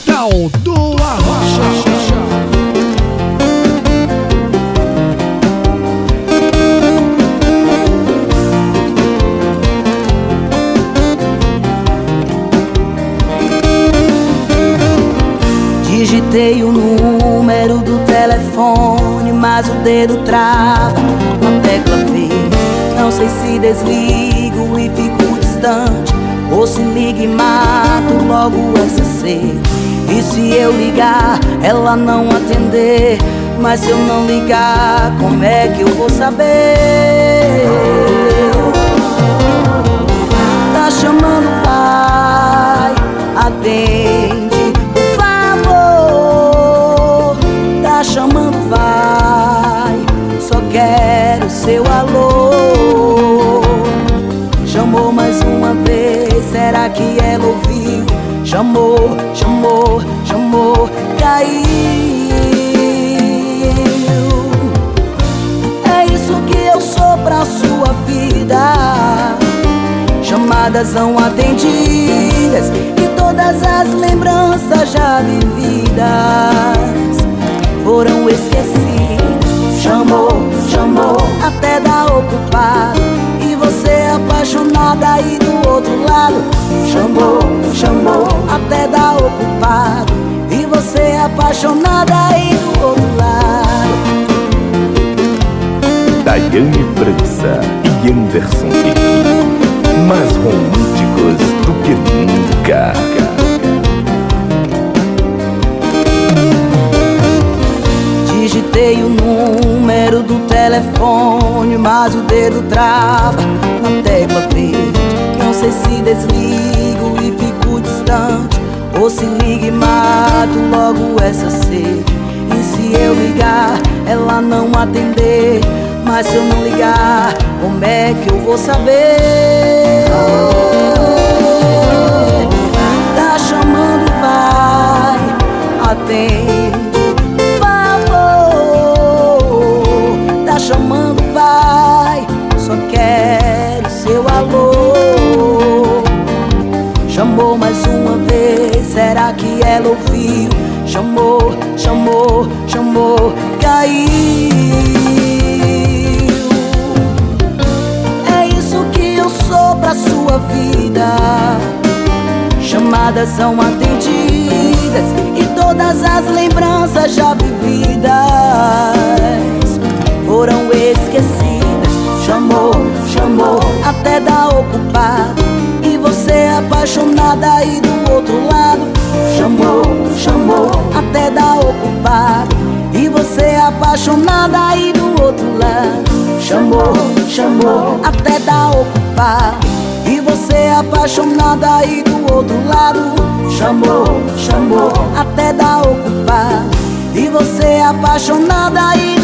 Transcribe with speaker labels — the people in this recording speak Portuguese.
Speaker 1: Quintal do Arrocha.
Speaker 2: Digitei o número do telefone, mas o dedo trava na tecla V. Não sei se desligo e fico distante, ou se ligo e mato logo essa sede. E se eu ligar, ela não atender, mas se eu não ligar, como é que eu vou saber? Tá chamando, pai, atende, por favor. Tá chamando, vai, só quero seu alô. Chamou mais uma vez, será que ela ouviu? Chamou, chamou, chamou, caiu. É isso que eu sou pra sua vida. Chamadas não atendidas e todas as lembranças já vividas foram esquecidas. E você apaixonada aí do outro lado.
Speaker 3: Daiane França e Anderson Pique, mais românticos do que nunca.
Speaker 2: Digitei o número do telefone, mas o dedo trava na tecla verde. Não sei se desligo se ligo e mato logo essa sede. E se eu ligar, ela não atender, mas se eu não ligar, como é que eu vou saber? Tá chamando, vai, atende favor, tá chamando, vai, só quero seu alô. Que ela ouviu? Chamou, chamou, chamou, caiu. É isso que eu sou pra sua vida. Chamadas são atendidas e todas as lembranças já vividas foram esquecidas. Chamou, chamou, até da ocupada. E você apaixonada aí apaixonada aí do outro lado. Chamou, chamou, até da ocupada. E você apaixonada aí do outro lado Chamou, chamou, até da ocupada E você apaixonada aí